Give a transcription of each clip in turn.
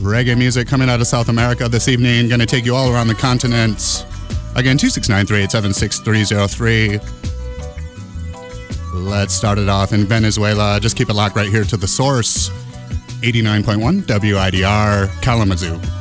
reggae music coming out of South America this evening. Going to take you all around the continent. Again, 269 Let's start it off in Venezuela. Just keep it locked right here to the source 89.1 WIDR Kalamazoo.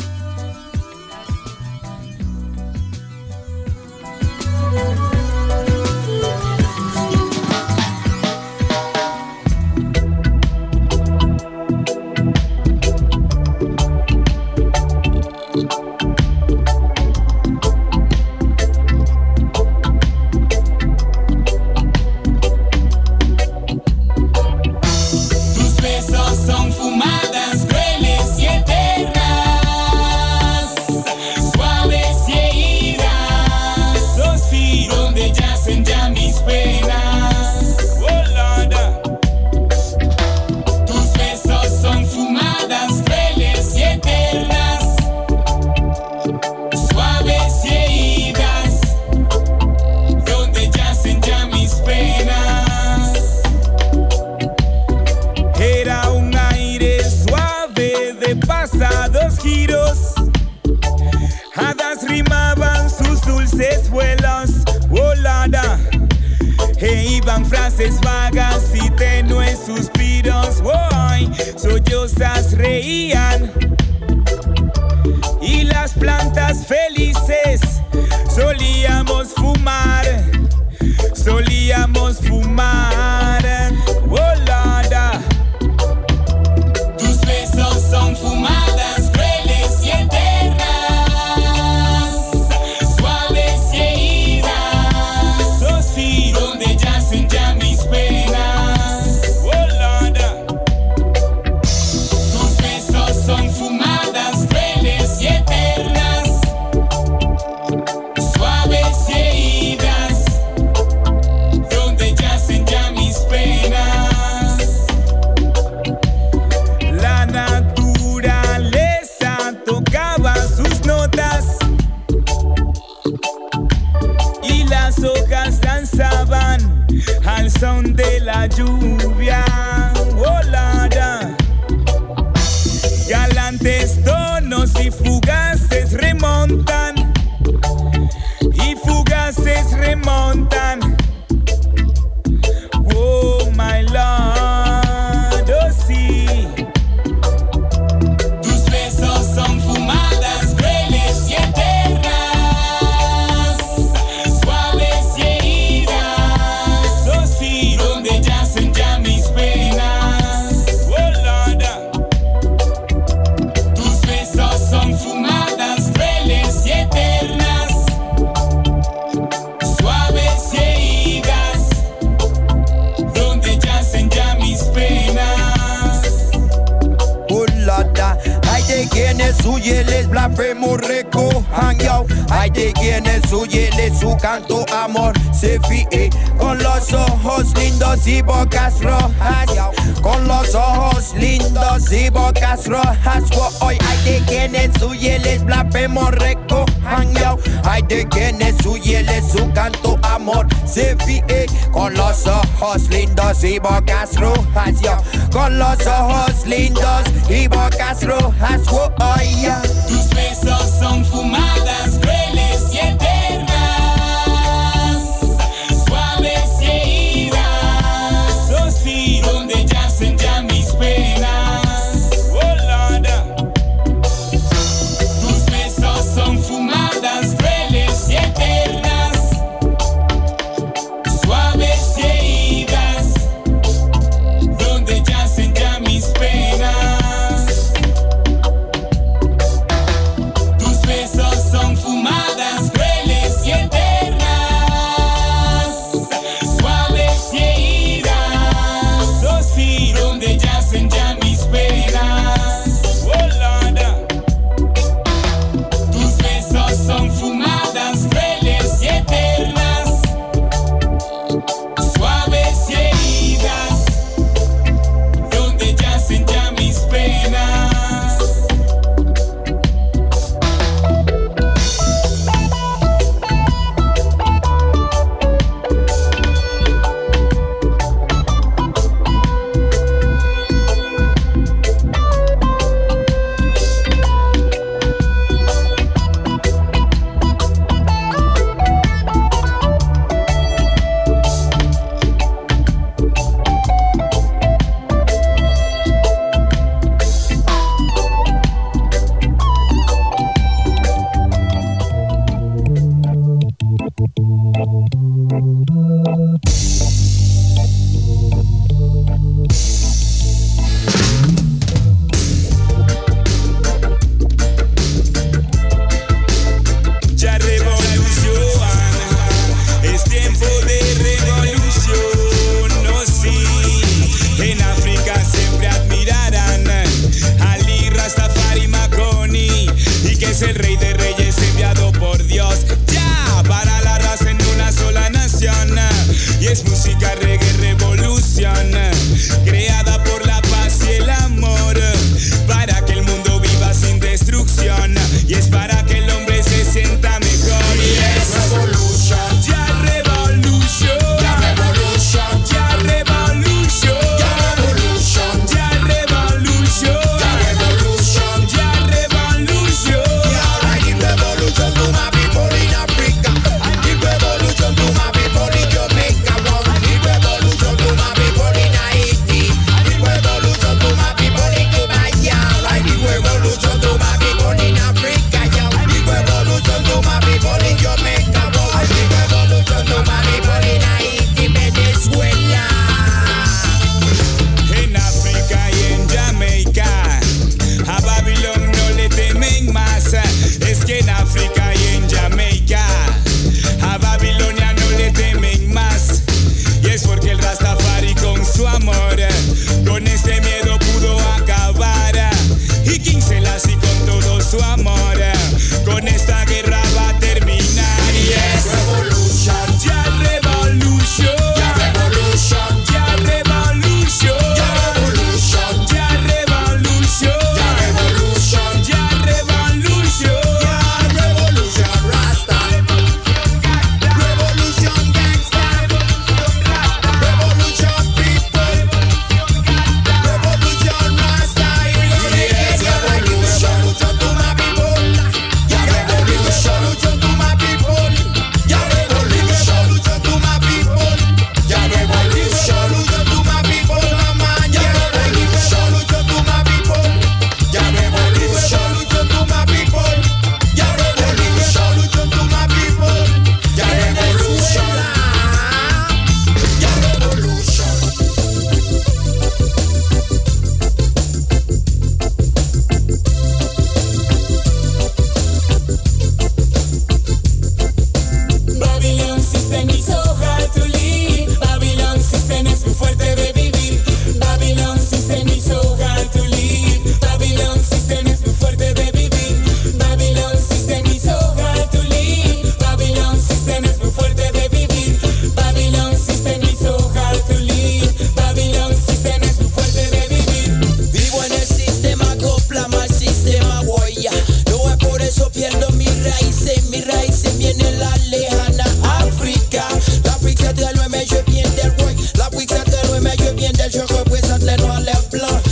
je viens d'elle, je représente les noirs, les blancs.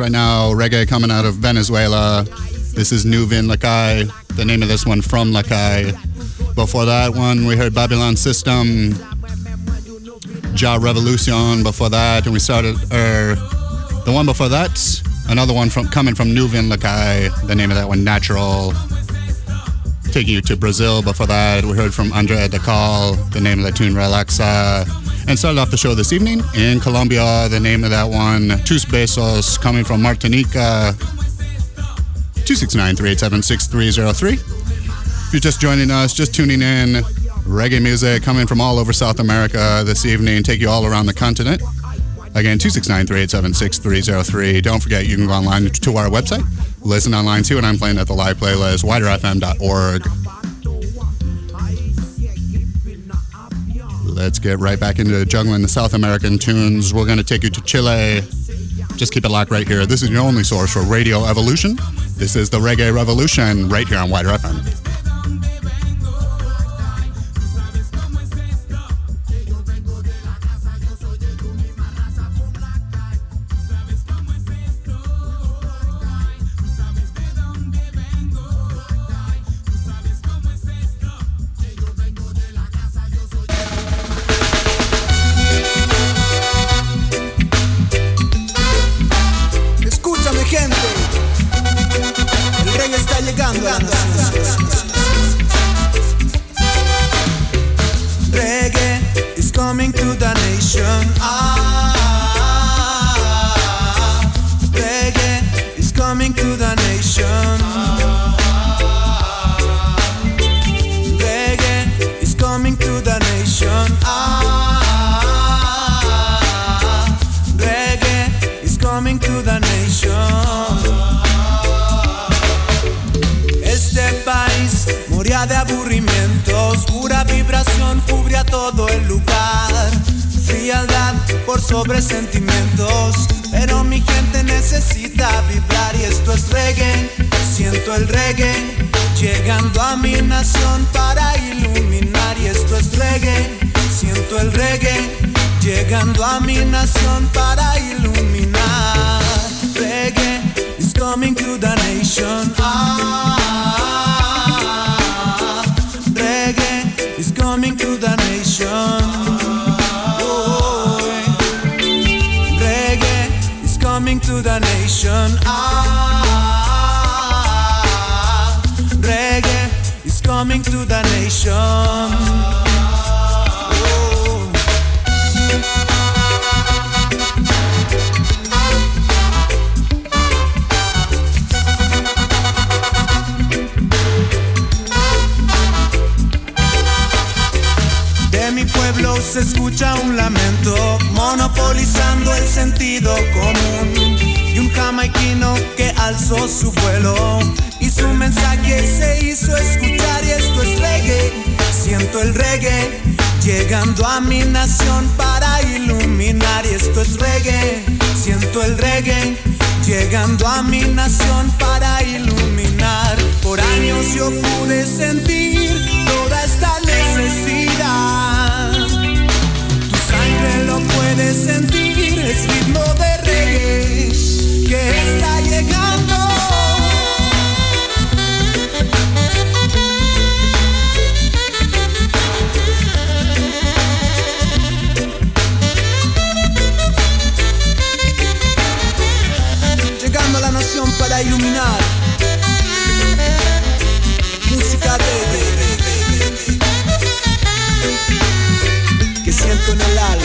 Right now, reggae coming out of Venezuela. This is Nuvin Vin Lakai. The name of this one, From Lakai. Before that one, we heard Babylon System, Ja Revolution. Before that, and we started, er, the one before that, another one from coming from Nuvin Lakai. The name of that one, Natural. Taking you to Brazil. Before that, we heard from Andrea Decal. The name of the tune, Relaxa. And started off the show this evening in Colombia. The name of that one, Tus Besos, coming from Martinica. 269 387 6303. If you're just joining us, just tuning in, reggae music coming from all over South America this evening, take you all around the continent. Again, 269 387 6303. Don't forget, you can go online to our website, listen online, see what I'm playing at the live playlist, widerfm.org. Let's get right back into juggling the South American tunes. We're going to take you to Chile. Just keep it locked right here. This is your only source for Radio Evolution. This is the Reggae Revolution right here on Wider FM. Oh. De mi pueblo se escucha un lamento, monopolizando el sentido común. Y un jamaiquino que alzó su vuelo su mensaje se hizo escuchar. Y esto es reggae, siento el reggae, llegando a mi nación para iluminar. Y esto es reggae, siento el reggae, llegando a mi nación para iluminar. Por años yo pude sentir toda esta necesidad. Tu sangre lo puedes sentir, es ritmo de reggae que está llegando. Para iluminar. Música de, que siento en el alma.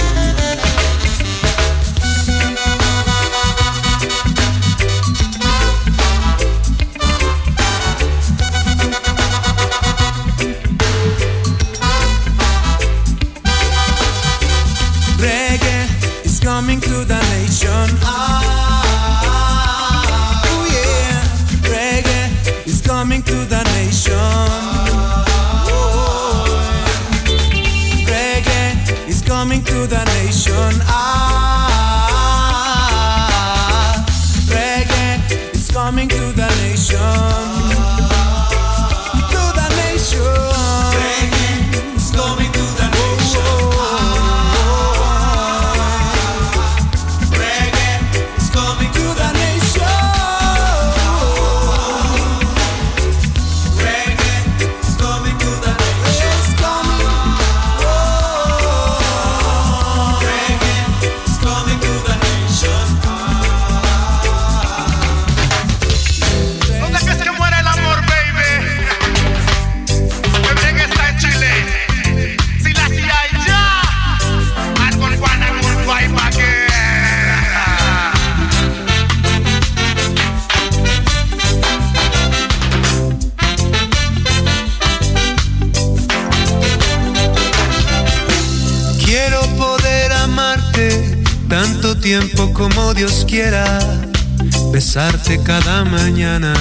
Cada mañana,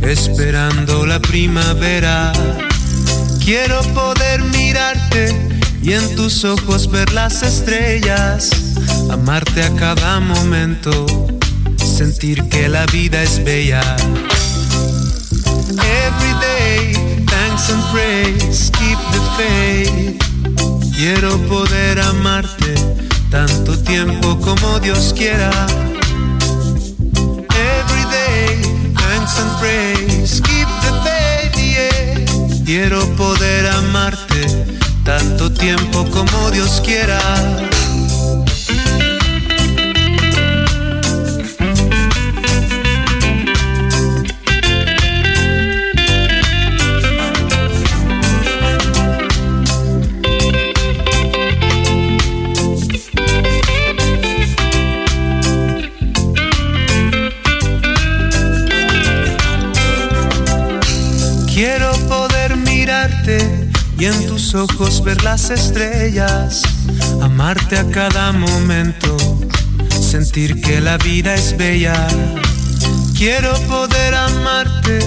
esperando la primavera. Quiero poder mirarte y en tus ojos ver las estrellas, amarte a cada momento, sentir que la vida es bella. Every day, thanks and praise, keep the faith. Quiero poder amarte tanto tiempo como Dios quiera. Quiero poder amarte tanto tiempo como Dios quiera. Y en tus ojos ver las estrellas, amarte a cada momento, sentir que la vida es bella. Quiero poder amarte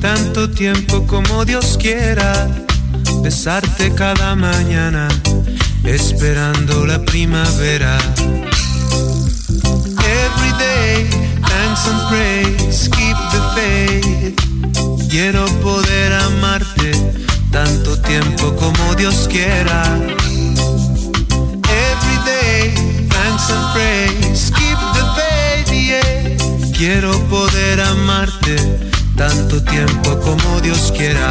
tanto tiempo como Dios quiera, besarte cada mañana, esperando la primavera. Every day, thanks and praise, keep the faith. Quiero poder amarte tanto tiempo como Dios quiera. Every day, thanks and praise, keep the faith, yeah. Quiero poder amarte tanto tiempo como Dios quiera.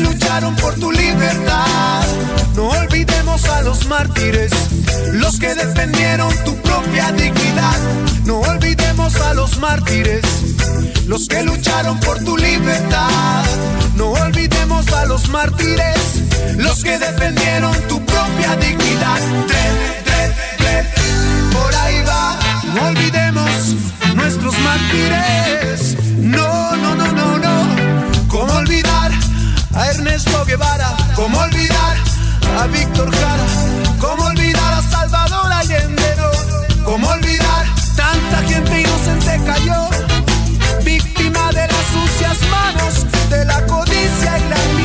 lucharon por tu libertad. No olvidemos a los mártires, los que defendieron tu propia dignidad. No olvidemos a los mártires, los que lucharon por tu libertad. No olvidemos a los mártires, los que defendieron tu propia dignidad. Tren, tren, tren, por ahí va. No olvidemos nuestros mártires. No, no, no, no, no. ¿Cómo olvidar? a Ernesto Guevara, ¿cómo olvidar a Víctor Jara? ¿Cómo olvidar a Salvador Allende? ¿Cómo olvidar tanta gente inocente cayó? Víctima de las sucias manos, de la codicia y la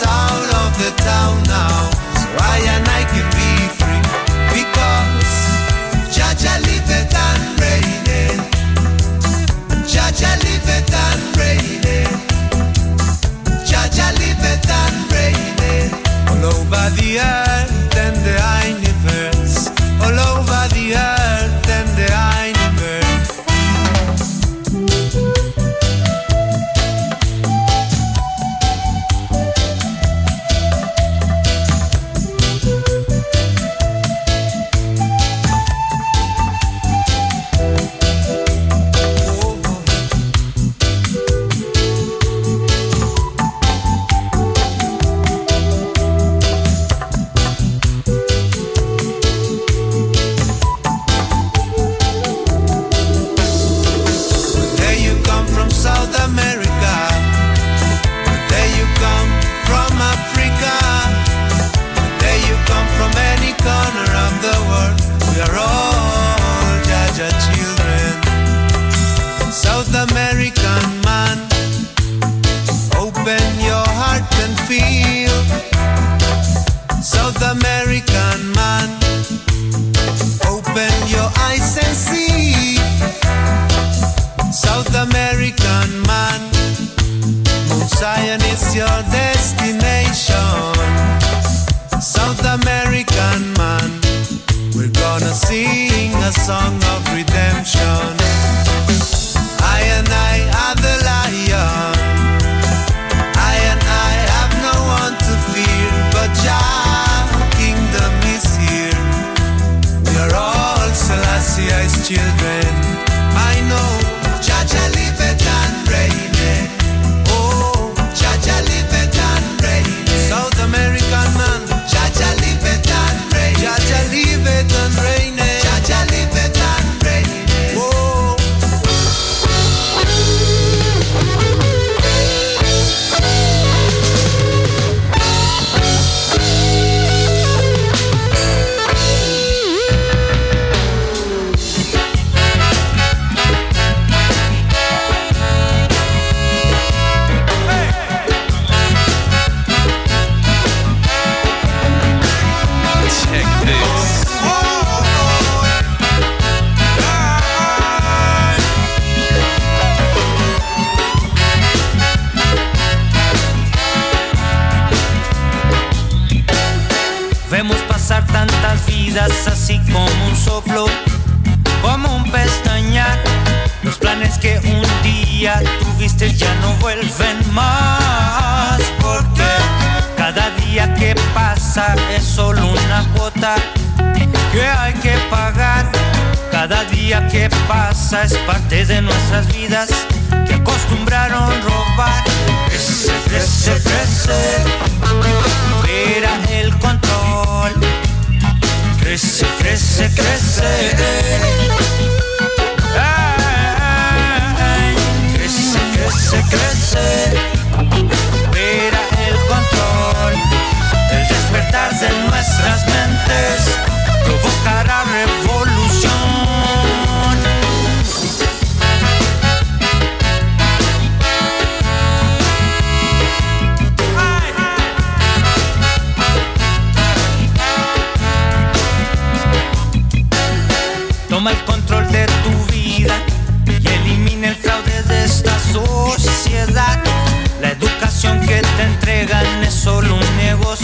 Out of the town now. So I and I could be.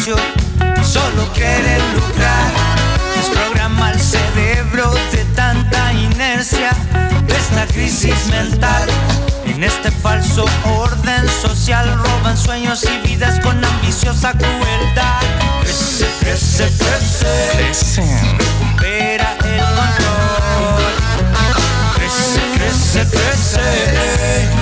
Negocio, solo quieren lucrar. Desprograma el cerebro de tanta inercia, de esta crisis mental. En este falso orden social roban sueños y vidas con ambiciosa crueldad. Crece, crece, crece. Crecen. Recupera el control. Crece, crece, crece.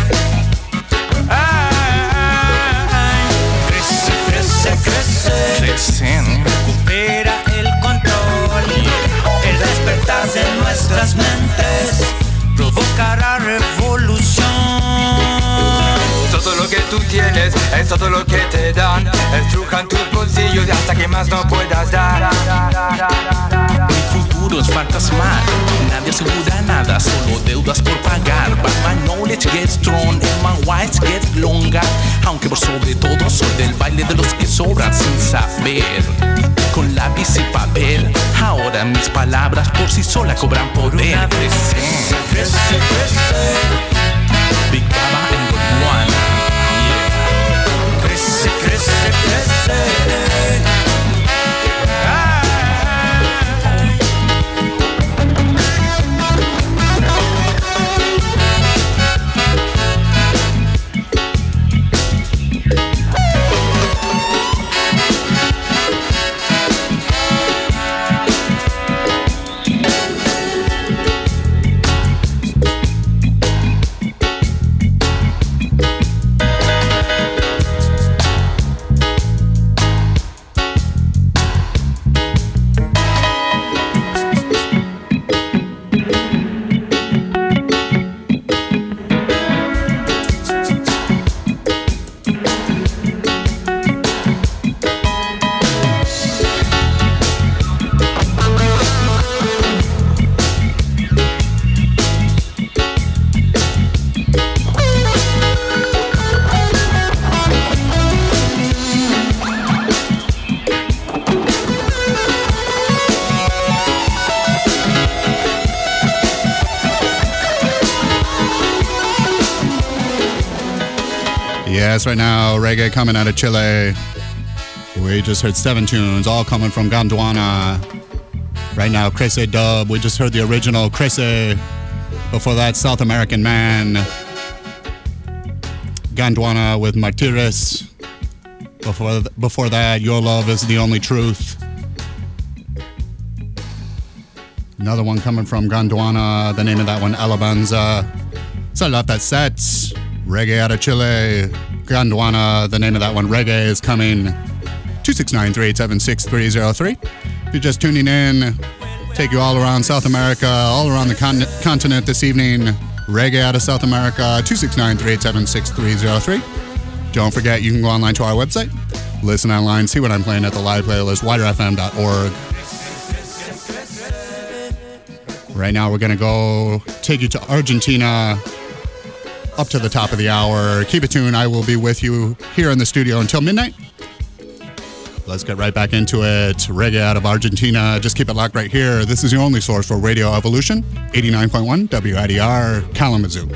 Lo que tú tienes es todo lo que te dan. Estrujan tus bolsillos hasta que más no puedas dar. El futuro es fantasmal, nadie asegura nada, solo deudas por pagar. But my knowledge gets strong and my whites get longer. Aunque por sobre todo soy del baile de los que sobran sin saber. Con lápiz y papel, ahora mis palabras por sí solas cobran poder. Big Baba hep destekler right now, reggae coming out of Chile. We just heard seven tunes, all coming from Gondwana. Right now, Crese Dub. We just heard the original Crese. Before that, South American Man. Gondwana with Martires. Before, before that, Your Love is the Only Truth. Another one coming from Gondwana. The name of that one, Alabanza. Started off that set. Reggae out of Chile. Gondwana. The name of that one, Reggae, is coming. 269 387 6303. If you're just tuning in, take you all around South America, all around the con- continent this evening. Reggae out of South America, 269 387 6303. Don't forget, you can go online to our website, listen online, see what I'm playing at the live playlist, widerfm.org. Right now, we're going to go take you to Argentina up to the top of the hour. Keep it tuned. I will be with you here in the studio until midnight. Let's get right back into it. Reggae out of Argentina. Just keep it locked right here. This is your only source for Radio Evolution, 89.1 WIDR Kalamazoo.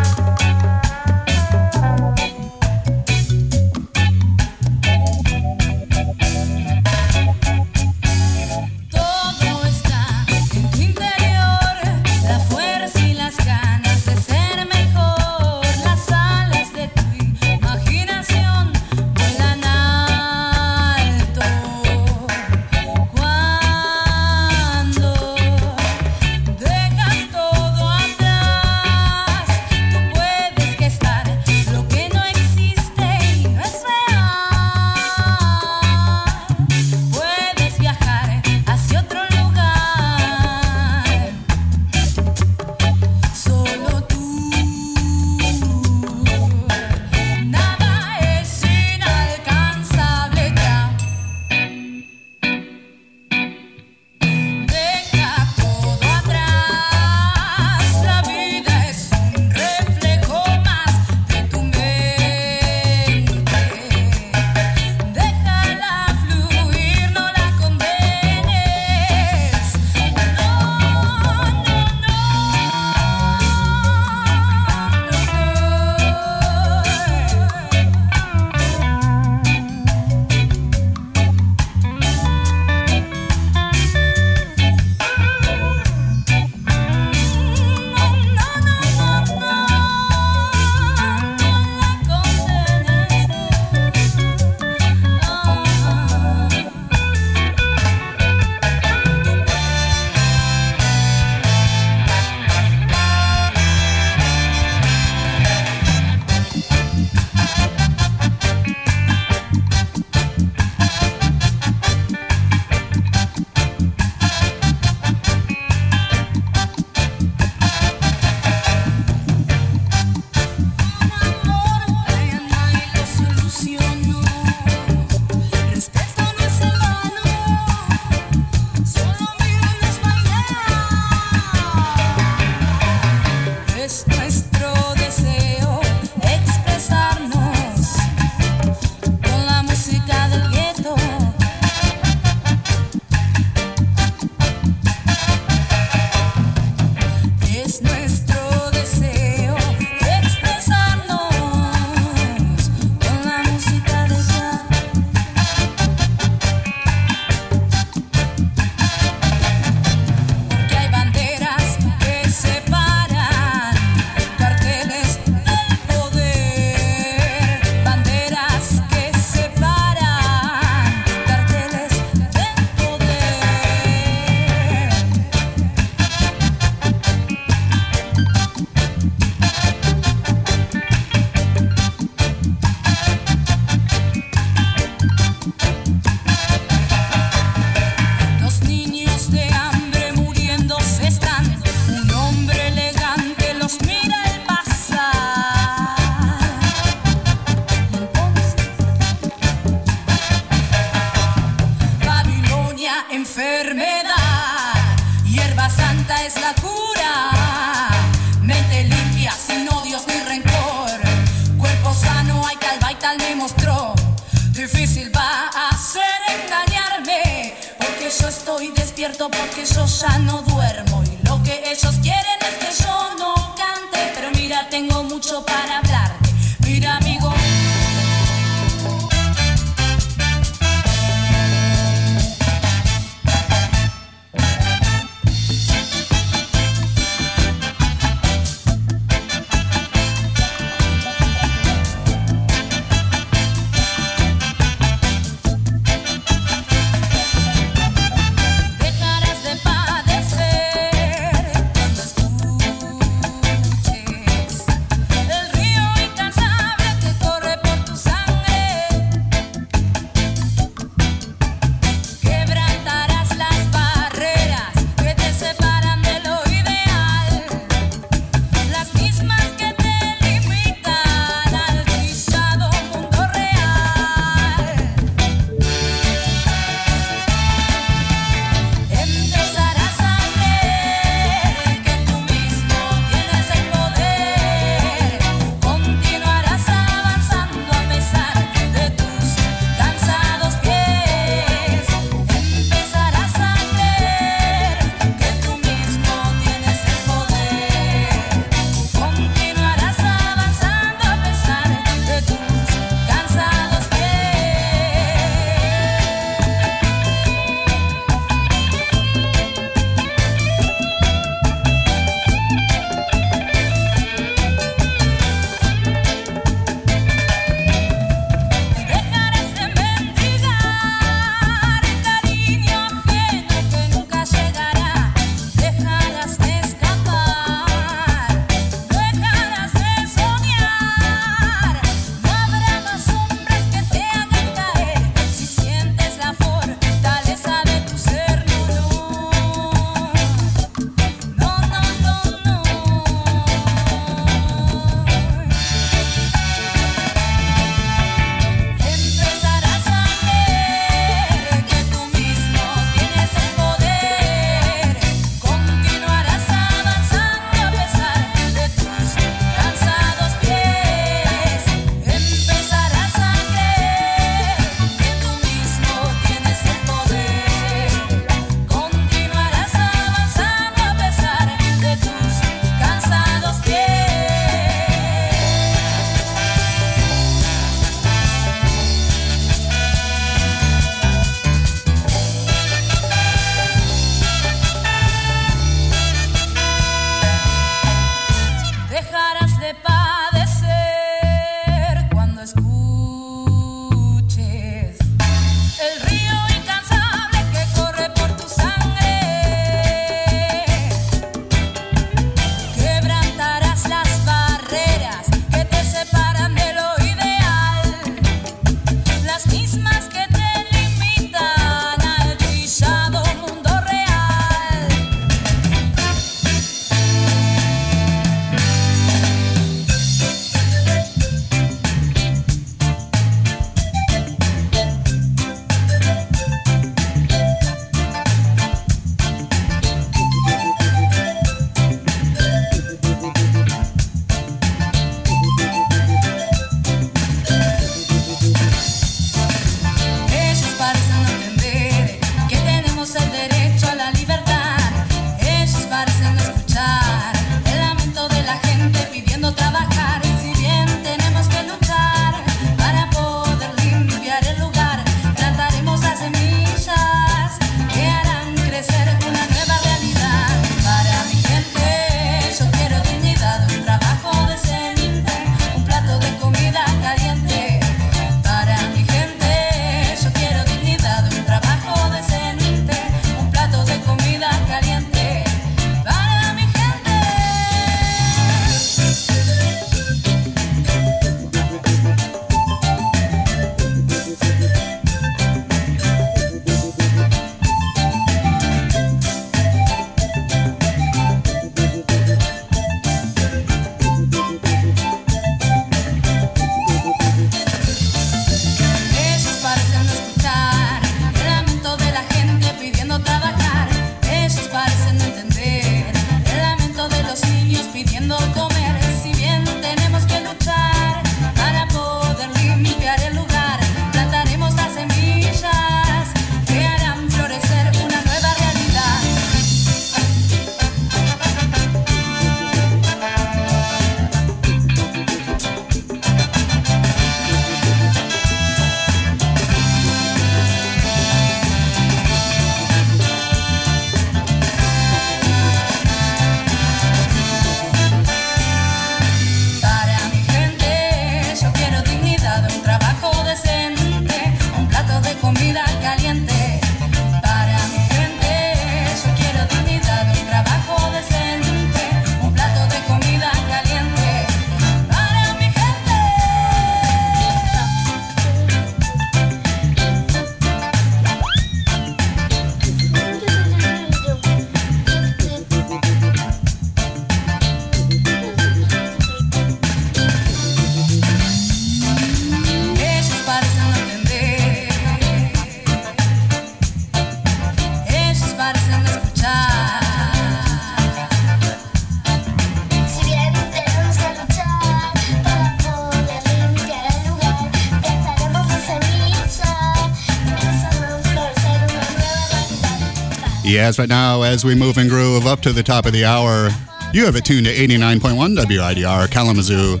Yes, right now, as we move and groove up to the top of the hour, you have it tuned to 89.1 WIDR Kalamazoo,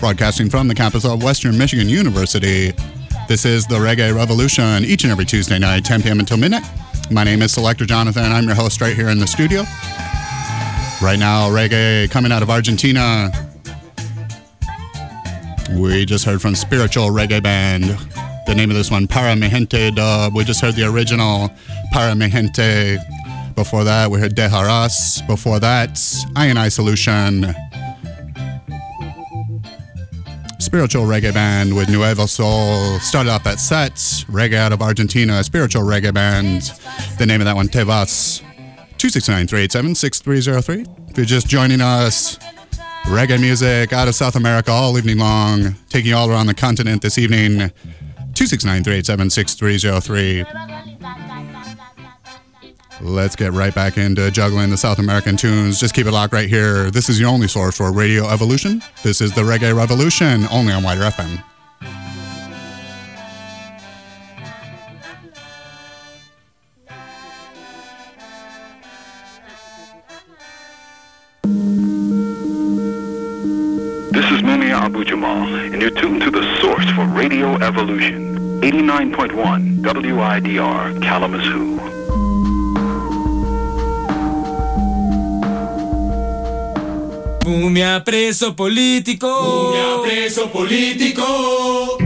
broadcasting from the campus of Western Michigan University. This is the Reggae Revolution each and every Tuesday night, 10 p.m. until midnight. My name is Selector Jonathan. I'm your host right here in the studio. Right now, reggae coming out of Argentina. We just heard from Spiritual Reggae Band. The name of this one, Para Dub. We just heard the original Para Mi Gente. Before that, we heard Dejaras. Before that, I and I Solution. Spiritual reggae band with Nuevo Soul. Started off that set, reggae out of Argentina, spiritual reggae band. The name of that one, Tevas. 269 387 6303. If you're just joining us, reggae music out of South America all evening long, taking you all around the continent this evening. 269 387 6303. Let's get right back into juggling the South American tunes. Just keep it locked right here. This is your only source for Radio Evolution. This is the Reggae Revolution, only on Wider FM. This is Mumia Abu Jamal, and you're tuned to the source for Radio Evolution. 89.1 WIDR Kalamazoo. Mumia preso político. Mumia preso político.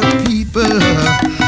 people.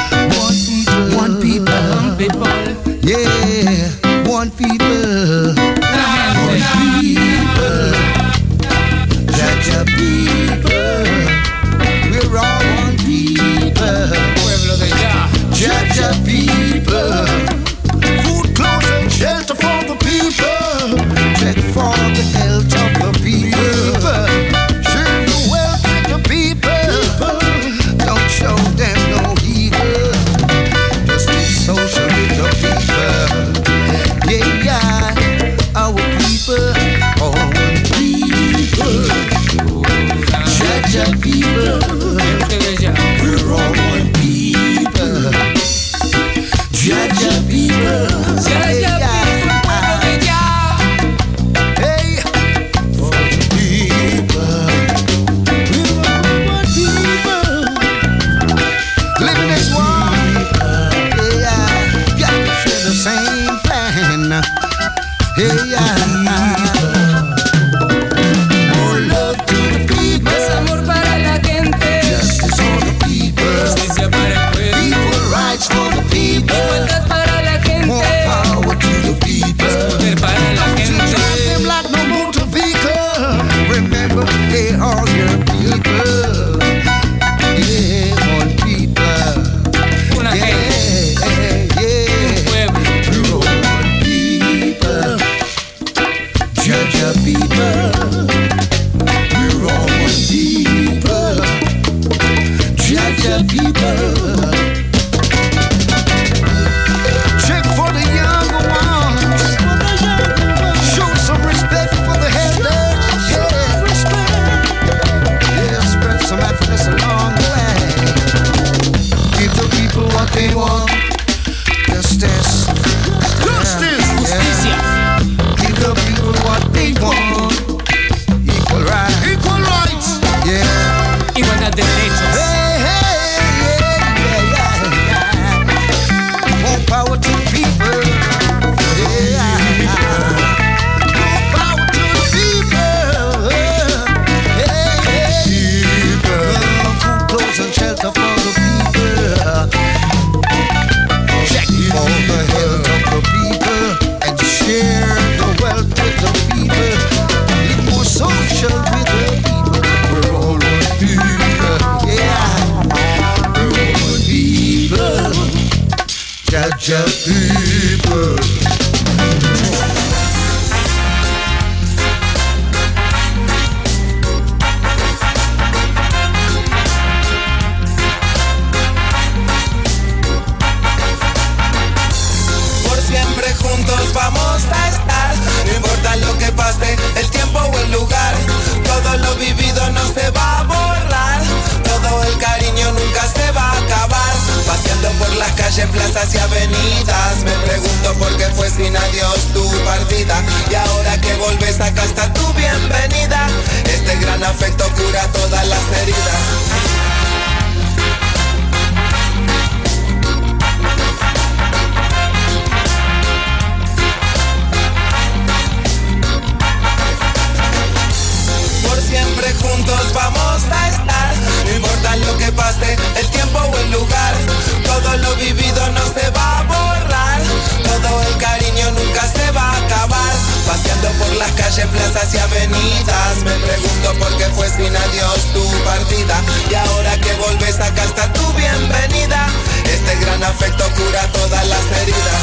calle, plazas y avenidas. Me pregunto por qué fue sin adiós tu partida. Y ahora que volves acá está tu bienvenida. Este gran afecto cura todas las heridas.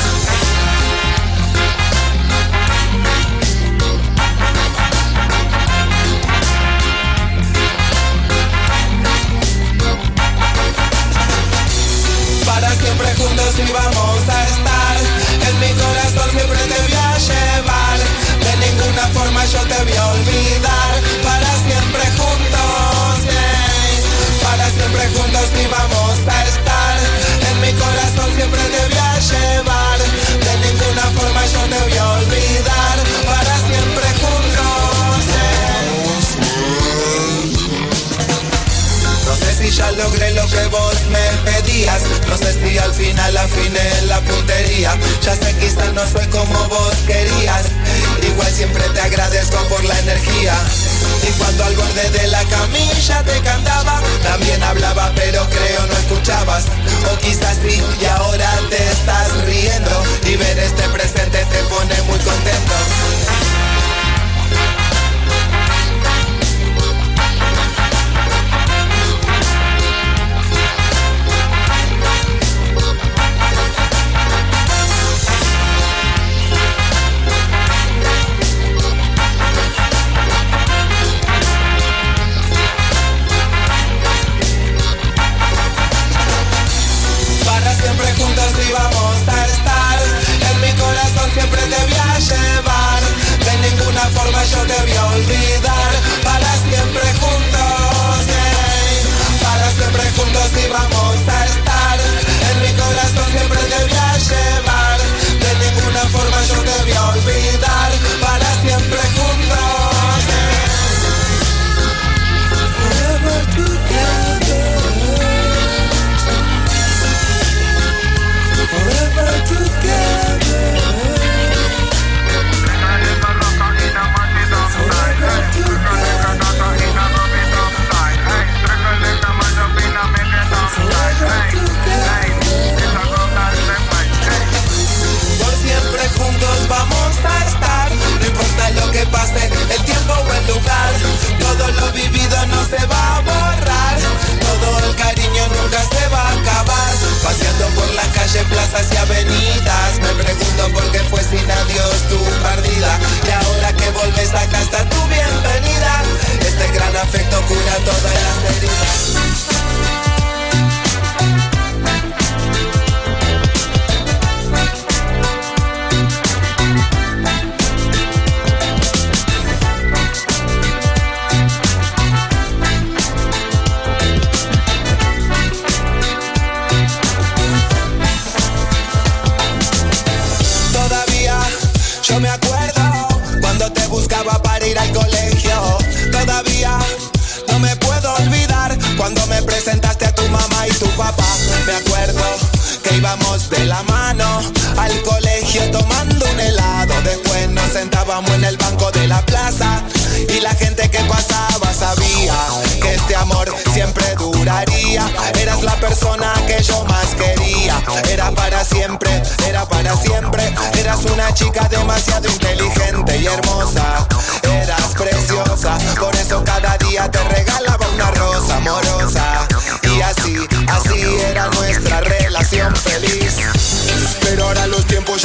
para siempre juntos y vamos a estar. En mi corazón siempre te voy a llevar. De ninguna forma yo te voy a olvidar. Para siempre juntos. Para siempre juntos y vamos a estar. En mi corazón siempre te voy a llevar. De ninguna forma yo te voy a olvidar. Para siempre juntos. No sé si ya logré lo que vos me pedías. No sé si al final afiné la puntería. Ya sé quizás no soy como vos querías. Igual siempre te agradezco por la energía. Y cuando al borde de la camilla te cantaba, también hablaba, pero creo no escuchabas. O quizás sí, y ahora te estás riendo. Y ver este presente te pone muy contento. I'll el tiempo o el lugar. Todo lo vivido no se va a borrar. Todo el cariño nunca se va a acabar. Paseando por la calle, plazas y avenidas. Me pregunto por qué fue sin adiós tu partida. Y ahora que volves acá está tu bienvenida. Este gran afecto cura todas las heridas. Me acuerdo que íbamos de la mano al colegio tomando un helado. Después nos sentábamos en el banco de la plaza y la gente que pasaba sabía que este amor siempre duraría. Eras la persona que yo más quería. Era para siempre, era para siempre. Eras una chica demasiado inteligente y hermosa.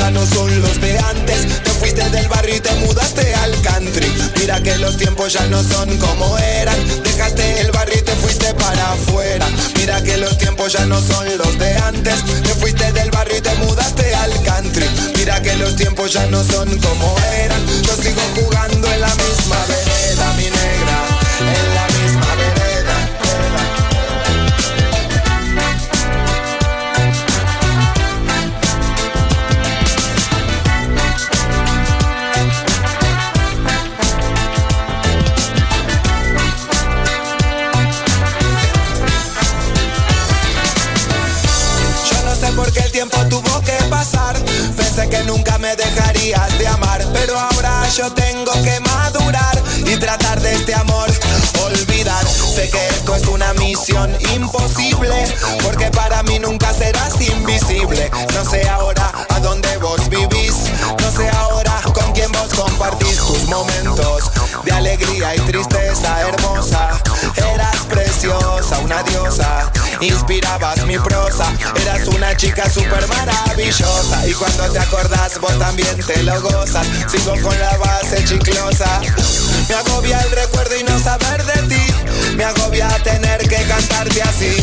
Ya no son los de antes. Te fuiste del barrio y te mudaste al country. Mira que los tiempos ya no son como eran. Dejaste el barrio y te fuiste para afuera. Mira que los tiempos ya no son los de antes. Te fuiste del barrio y te mudaste al country. Mira que los tiempos ya no son como eran. Yo sigo jugando en la misma vereda, mi negra. Que nunca me dejarías de amar. Pero ahora yo tengo que madurar y tratar de este amor olvidar. Sé que esto es una misión imposible. Porque para mí nunca serás invisible. No sé ahora a dónde vos vivís. No sé ahora con quién vos compartís tus momentos de alegría y tristeza hermosa. Eras preciosa, una diosa. Inspirabas mi prosa. Eras una chica súper maravillosa. Y cuando te acordás, vos también te lo gozas. Sigo con la base chiclosa. Me agobia el recuerdo y no saber de ti. Me agobia tener que cantarte así.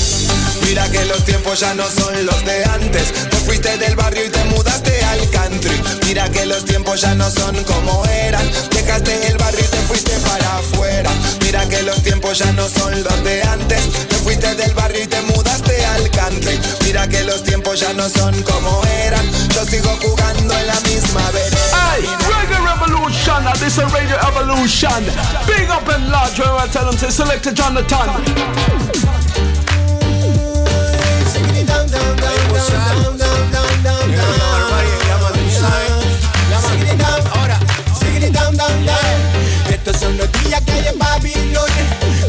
Mira que los tiempos ya no son los de antes. Te fuiste del barrio y te mudaste al country. Mira que los tiempos ya no son como eran. Dejaste el barrio y te fuiste para afuera. Mira que los tiempos ya no son los de antes. Te fuiste del barrio y te mudaste al country. Mira que los tiempos ya no son como eran. Yo sigo jugando en la misma vereda. Hey, Revolution, uh, this is Radio Evolution. Big up and large, where I tell them to select a Jonathan.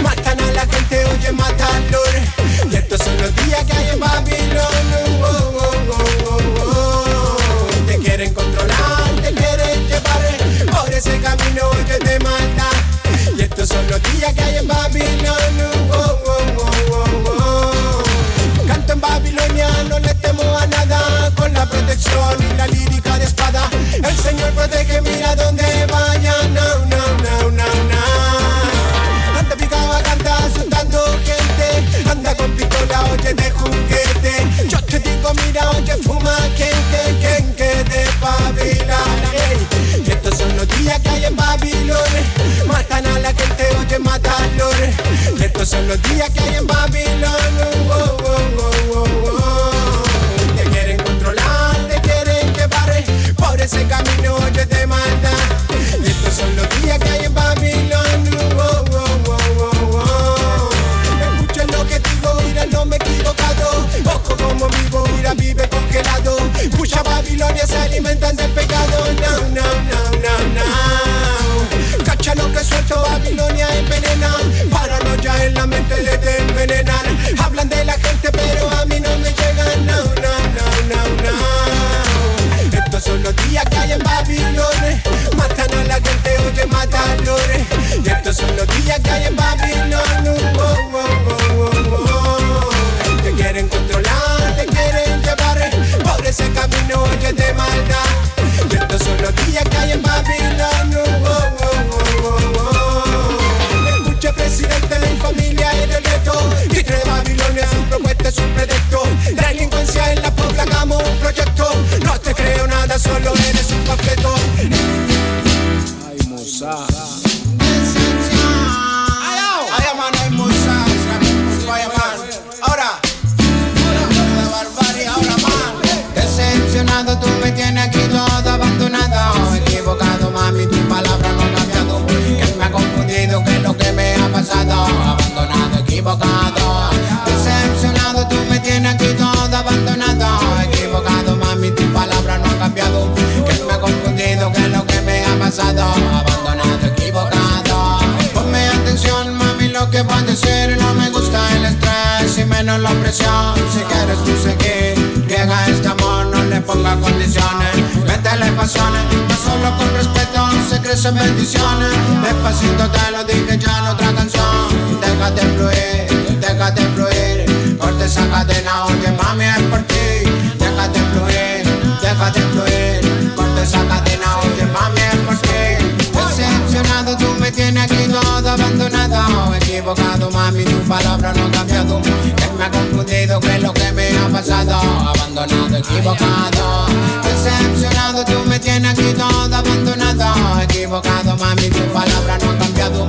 Matan a la gente, oye, mátalo. Y estos son los días que hay en Babilonia. Ese camino, oye, de maldad. Y estos son los días que hay en Babilonia. Oh, oh, oh. Canto en Babilonia, no le temo a nada Con la protección y la lírica de espada El Señor protege, mira Matan a la gente, oye, mátalo Y estos son los días que hay en oh. Te quieren controlar, te quieren llevar por ese camino, oye, de maldad. Y estos son los días que hay en oh. Escuchen lo que digo, mira, no me he equivocado. Ojo como vivo, mira, vive congelado. Escucha Babilonia, se alimentan del pecado. No, no, no, no, no. Suelto, Babilonia envenena. Paranoia en la mente le te envenenan. Hablan de la gente, pero a mí no me llegan. No, no, no, no, no. Estos son los días que hay en Babilonia. Menos la presión. Si quieres tú seguir, llega este amor, no le ponga condiciones. Métele pasiones, no solo con respeto se crecen bendiciones. Despacito te lo dije ya en otra canción. Déjate fluir, déjate fluir. Corte esa cadena, oye mami, es por ti. Déjate fluir, déjate fluir. Corte esa cadena, oye mami, es por ti. Decepcionado, tú aquí todo abandonado. Equivocado, mami, tu palabra no ha cambiado. Me ha confundido, que es lo que me ha pasado. Abandonado, equivocado. Decepcionado, tú me tienes aquí todo abandonado. Equivocado, mami, tu palabra no ha cambiado.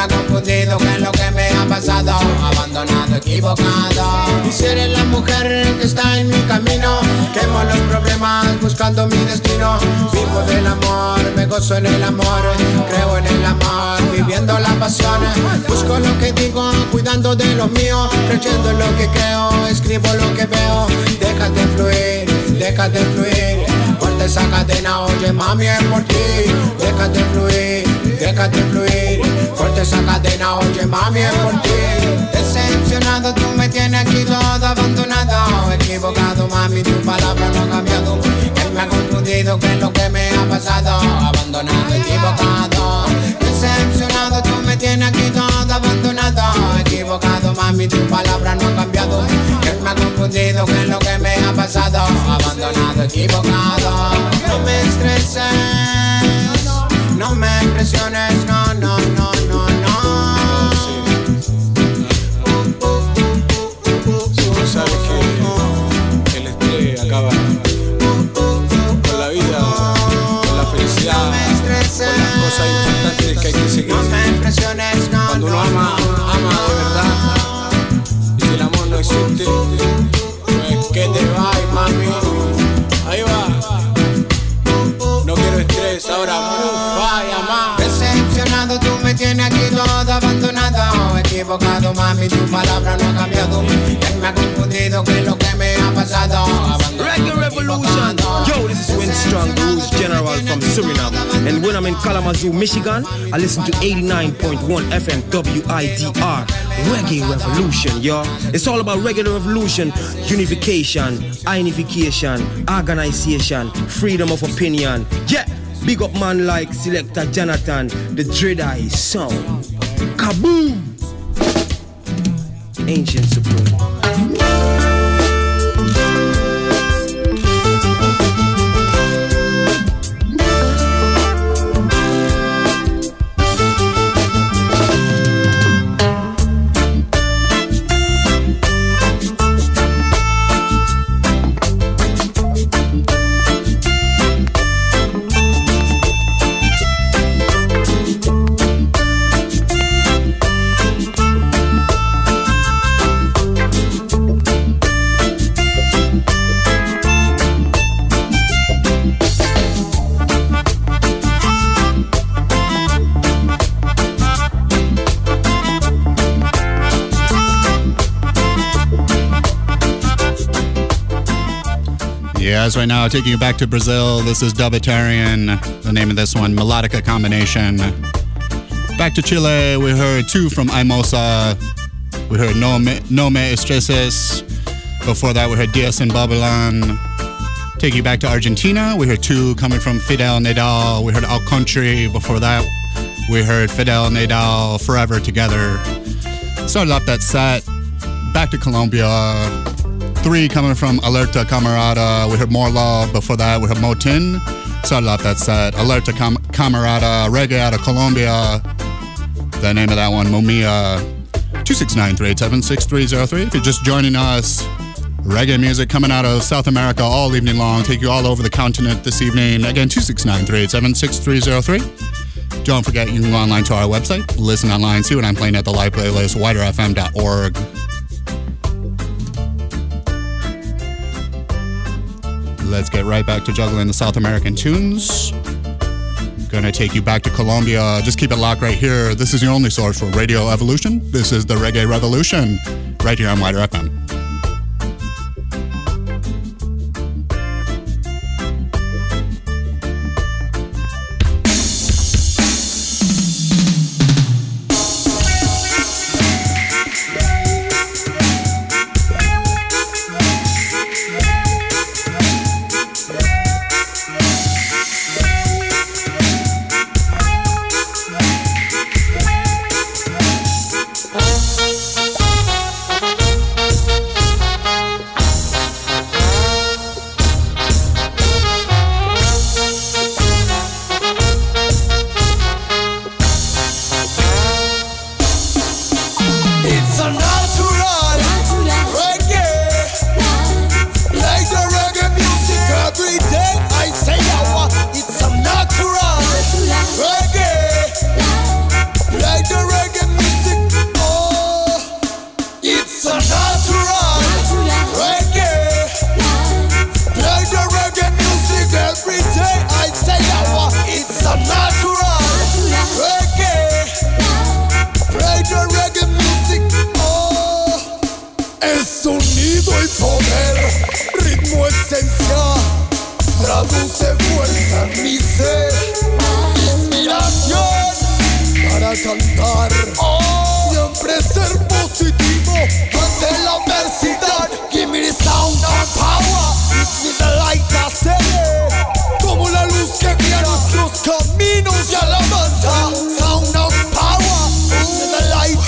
Me ha confundido, que es lo que me ha pasado. Abandonado, equivocado. Y si eres la mujer que está en mi camino, quemo los problemas buscando mi destino. Vivo del amor, me gozo en el amor. Creo en el amor, viviendo la pasión. Busco lo que digo, cuidando de lo mío. Creyendo en lo que creo, escribo lo que veo. Déjate fluir, déjate fluir. Corta esa cadena, oye mami, es por ti. Déjate fluir, déjate fluir. Esa cadena, oye mami, es por ti. Decepcionado, tú me tienes aquí todo abandonado. Equivocado, mami, tu palabra no ha cambiado. Él me ha confundido, que es lo que me ha pasado. Abandonado, equivocado. Decepcionado, tú me tienes aquí todo abandonado. Equivocado, mami, tu palabra no ha cambiado. Él me ha confundido, que es lo que me ha pasado. Abandonado, equivocado. No me estreses, no me presiones, no, no, no. Que hay que seguir. Cuando uno ama, ama de verdad. Y si el amor no existe, pues que te vayas, mami. Ahí va. No quiero estrés, ahora vaya más. Decepcionado, tú me tienes aquí todo abandonado. Equivocado, mami, tu palabra no ha cambiado. Él me ha confundido, que es lo que me ha pasado. Revolution. Yo, this is Win Strong, the Roots General from Suriname. And when I'm in Kalamazoo, Michigan, I listen to 89.1 FM WIDR. Reggae Revolution, yo. It's all about regular revolution, unification, unification, organization, freedom of opinion. Yeah, big up man like Selector Jonathan, the Dread Eye sound. Kaboom! Ancient Supreme. Yes, right now, taking you back to Brazil. This is Dubitarian, the name of this one, Melodica Combination. Back to Chile, we heard two from Imosa. We heard No Me, no. Before that, we heard Diaz in Babylon. Take you back to Argentina, we heard two coming from Fidel Nadal. We heard Al Country. Before that, we heard Fidel Nadal, Forever Together. Started off that set. Back to Colombia, three coming from Alerta Camarada. We heard More Love. Before that, we heard Motin. Started off that set. Alerta Cam- Camarada, reggae out of Colombia. The name of that one, Momia. 269-387-6303. If you're just joining us, reggae music coming out of South America all evening long. Take you all over the continent this evening. Again, 269-387-6303. Don't forget, you can go online to our website, listen online, see what I'm playing at the live playlist, widerfm.org. Let's get right back to juggling the South American tunes. Gonna take you back to Colombia. Just keep it locked right here. This is your only source for Radio Evolution. This is the Reggae Revolution, right here on Wider FM.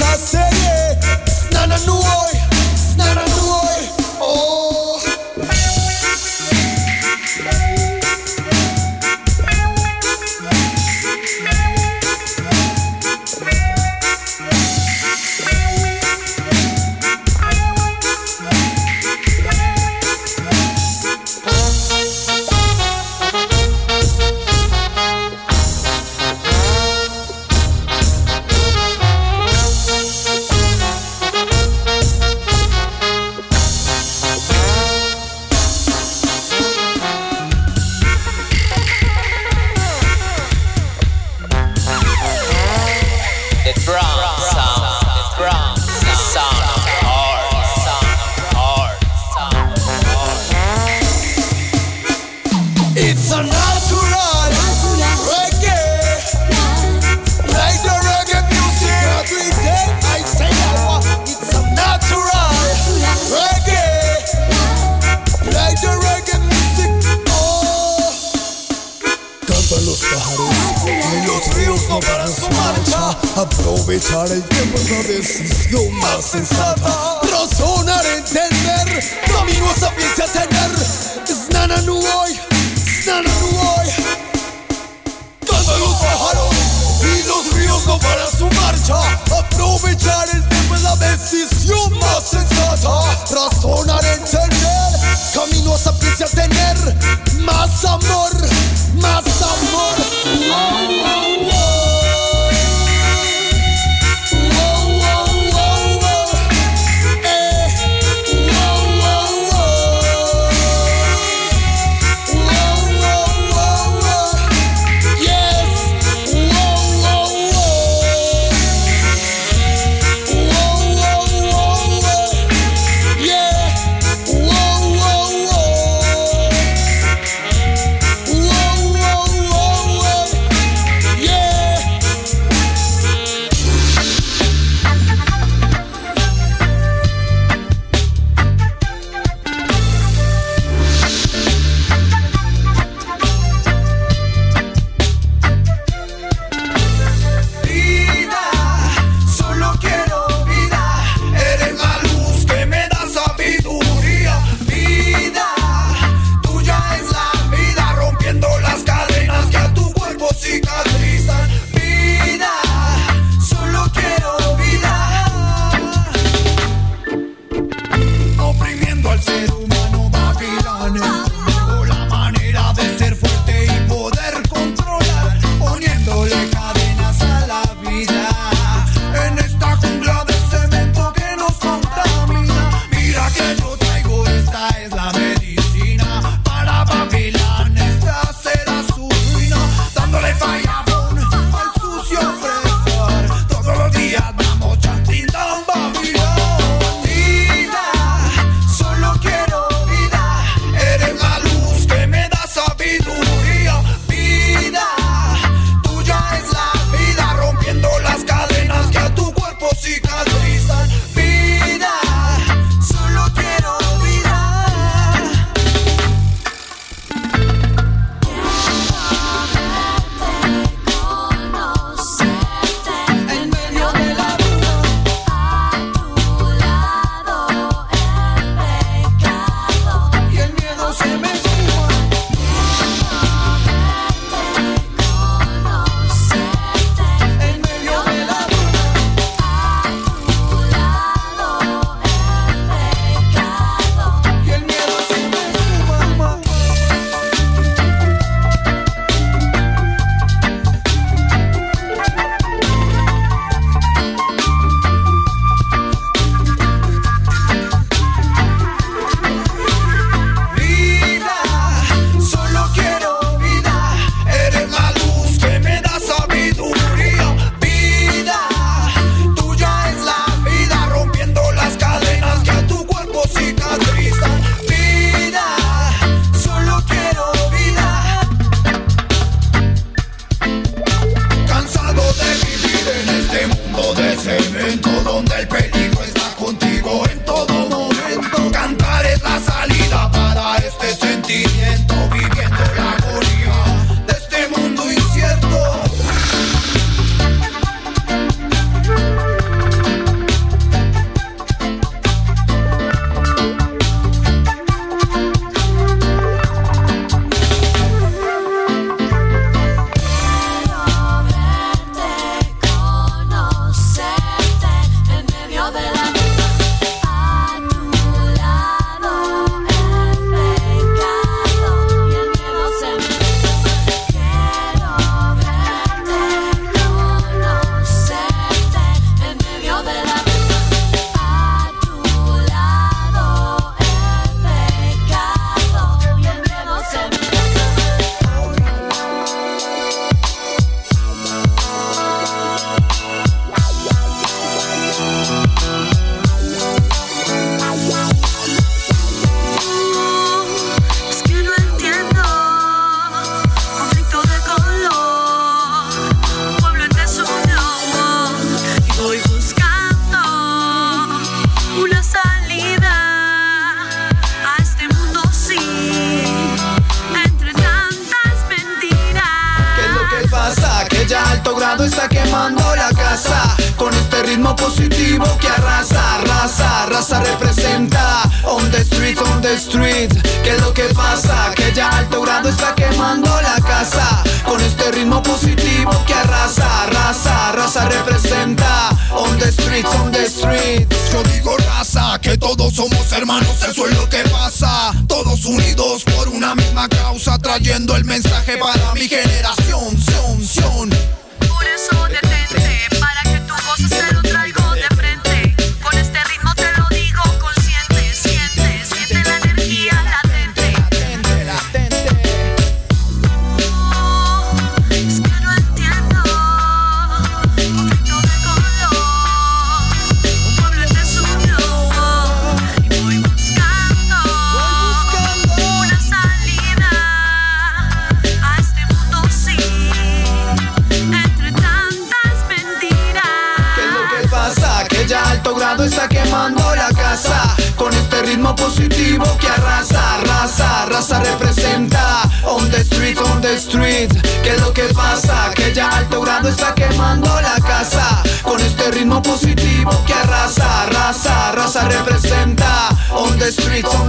I say, it. none of.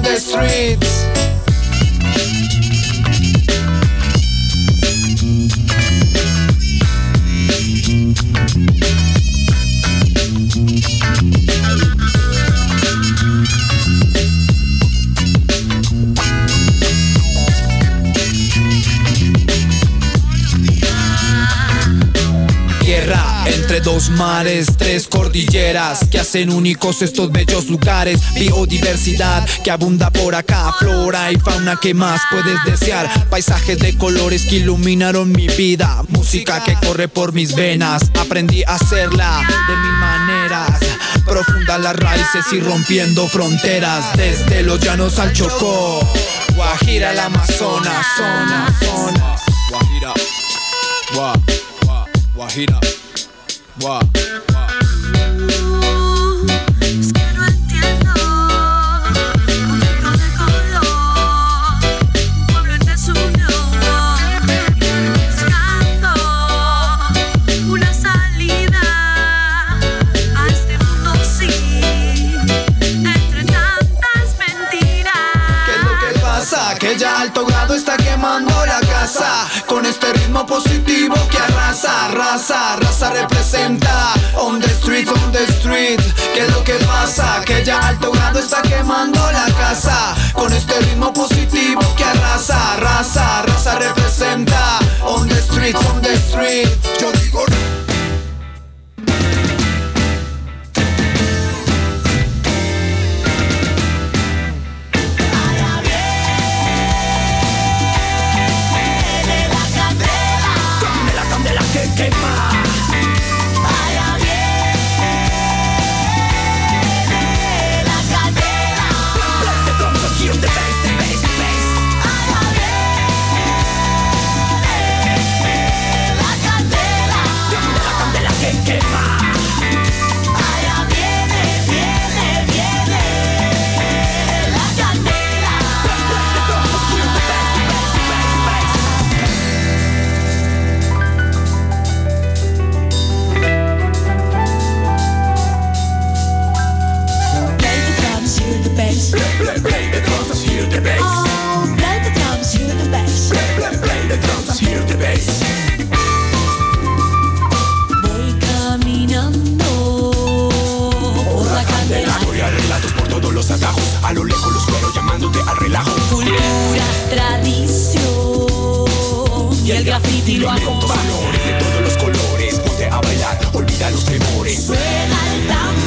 The streets dos mares, tres cordilleras que hacen únicos estos bellos lugares. Biodiversidad que abunda por acá, flora y fauna que más puedes desear. Paisajes de colores que iluminaron mi vida, música que corre por mis venas. Aprendí a hacerla de mil maneras, profundas las raíces y rompiendo fronteras. Desde los llanos al Chocó, Guajira al Amazonas, zona, zona. Guajira. Gua, gua, Guajira. Gua. Es que no entiendo. Conflicto de color, un pueblo en desunión. Buscando una salida a este mundo sin entre tantas mentiras. ¿Qué es lo que pasa? Que ya alto grado está quemando la casa Con este ritmo positivo que arrasa, arrasa, raza representa On the streets, on the streets ¿Qué es lo que pasa? Que ya alto grado está quemando la casa. Con este ritmo positivo que arrasa, arrasa, raza representa On the streets, on the streets Yo digo A lo lejos los cuero llamándote al relajo. Cultura, tradición y el graffiti lo acompaña. sonores de todos los colores. Ponte a bailar, olvida los temores. Suena el tambor,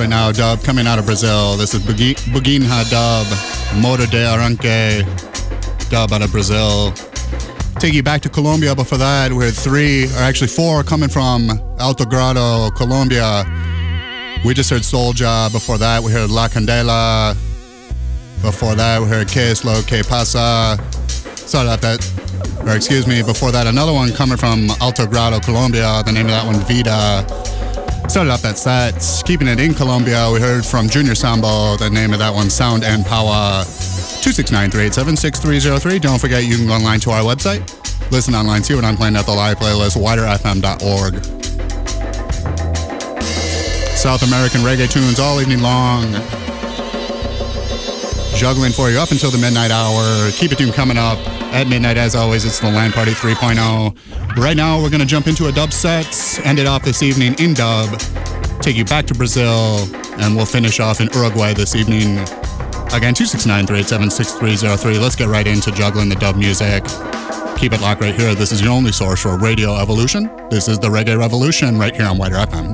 right now, dub coming out of Brazil. This is Buginha dub, Moda de Arranque, dub out of Brazil. Take you back to Colombia, but for that, we had three, or actually four, coming from Alto Grado, Colombia. We just heard Soulja. Before that, we heard La Candela. Before that, we heard Que es que pasa. Sorry about that. Or excuse me, before that, another one coming from Alto Grado, Colombia. The name of that one, Vida. Started off that set, keeping it in Colombia. We heard from Junior Sambo, the name of that one, Sound and Power. 269-387-6303. Don't forget you can go online to our website. Listen online too, and I'm playing at the live playlist, widerfm.org. South American reggae tunes all evening long. Juggling for you up until the midnight hour. Keep it tuned coming up. At midnight, as always, it's the Land Party 3.0. Right now, we're going to jump into a dub set, end it off this evening in dub, take you back to Brazil, and we'll finish off in Uruguay this evening. Again, 269 387 6303. Let's get right into juggling the dub music. Keep it locked right here. This is your only source for Radio Evolution. This is the Reggae Revolution right here on Wider FM.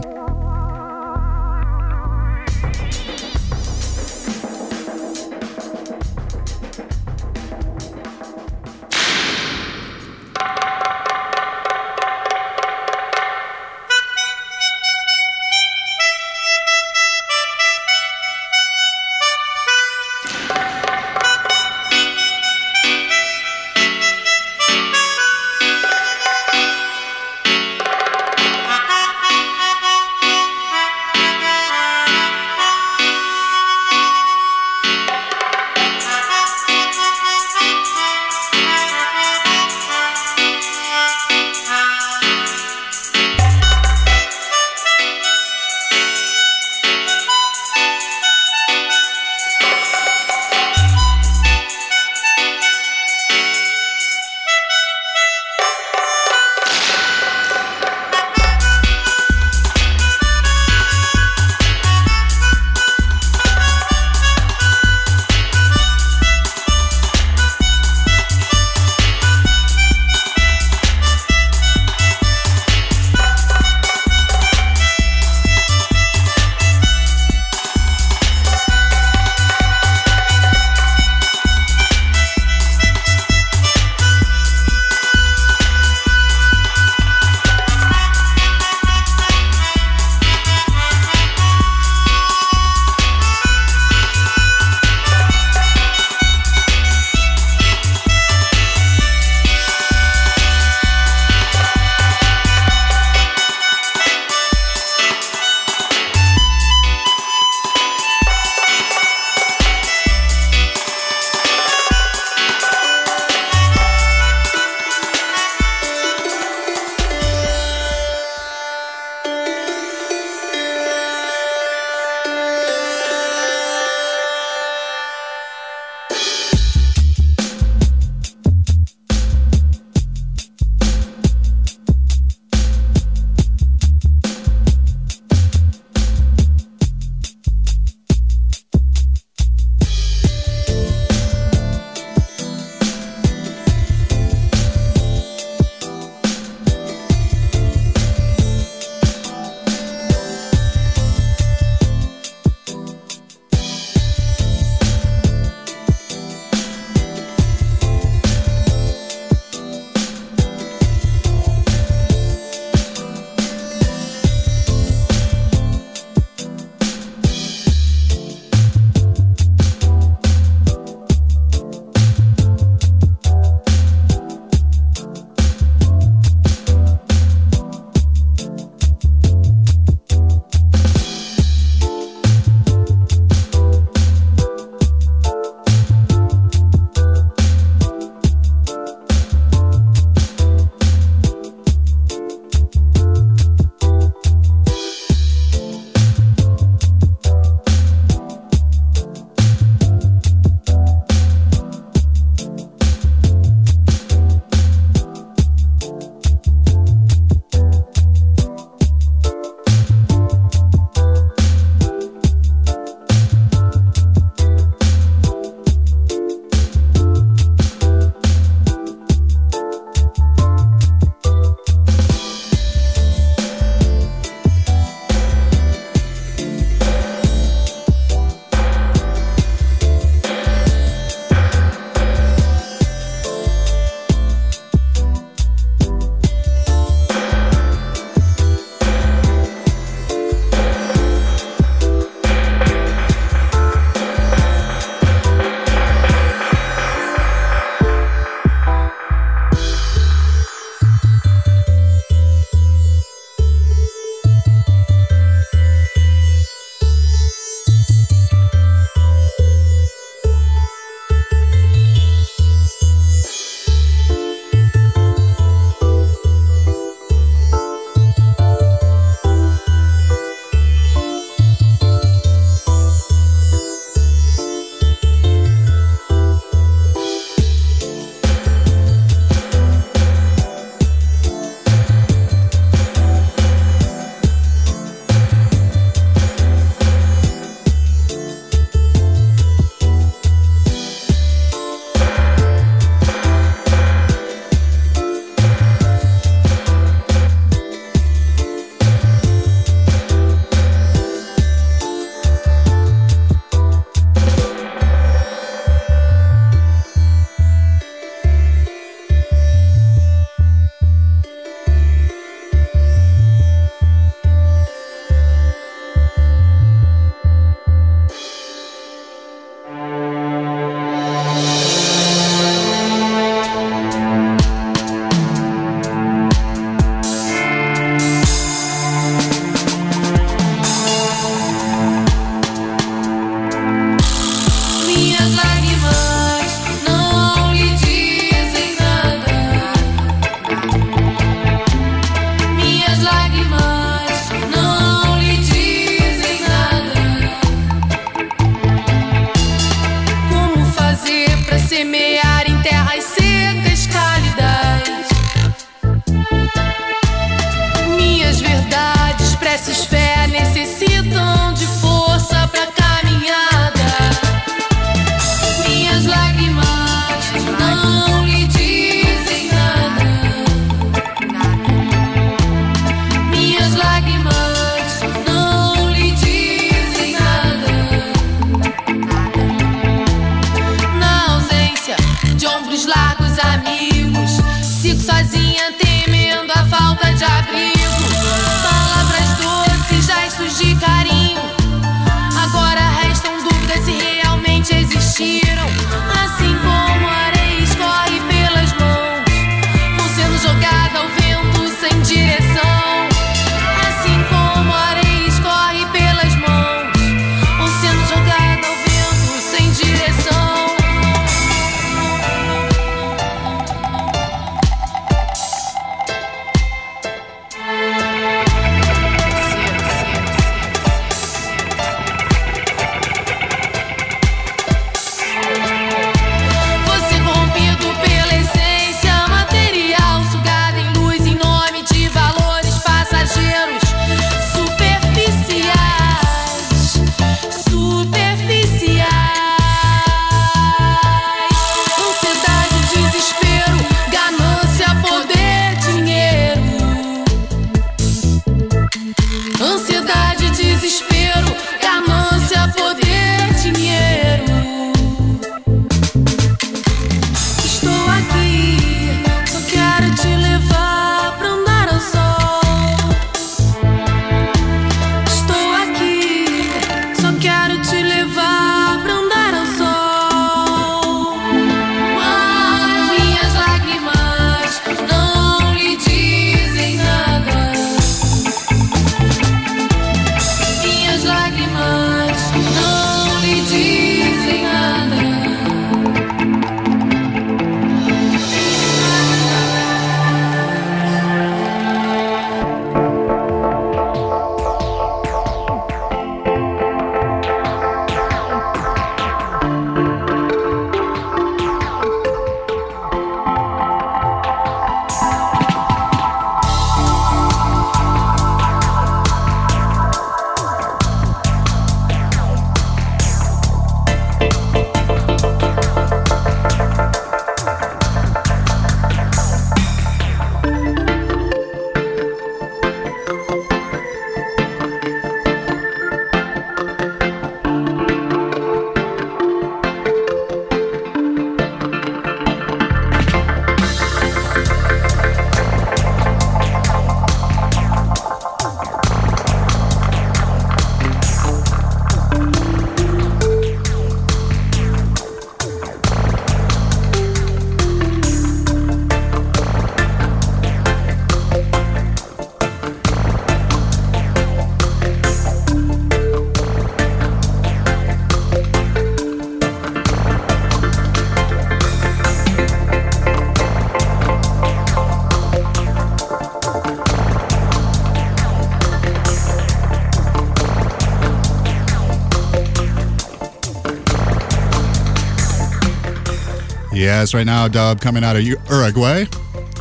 Right now, dub coming out of Uruguay.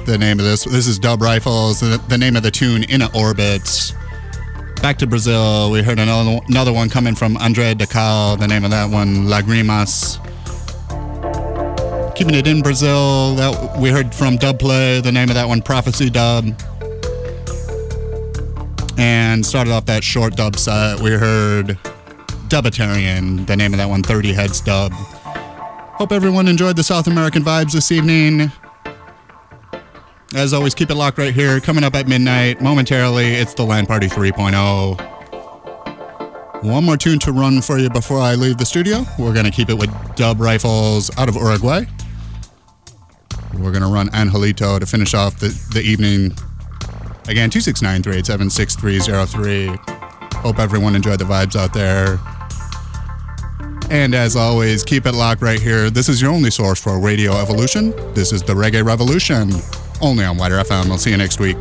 The name of this this is Dub Rifles. The, the name of the tune In a Orbit. Back to Brazil, we heard another another one coming from Andre Decal. The name of that one, Lagrimas. Keeping it in Brazil, that we heard from Dub Play. The name of that one, Prophecy Dub. And started off that short dub set, we heard Dubitarian. The name of that one, 30 Heads Dub. Hope everyone enjoyed the South American vibes this evening. As always, keep it locked right here. Coming up at midnight, momentarily, it's the Land Party 3.0. One more tune to run for you before I leave the studio. We're going to keep it with Dub Rifles out of Uruguay. We're going to run Angelito to finish off the, the evening. Again, 269 387 6303. Hope everyone enjoyed the vibes out there. And as always, keep it locked right here. This is your only source for Radio Evolution. This is the Reggae Revolution, only on Wider FM. I'll see you next week.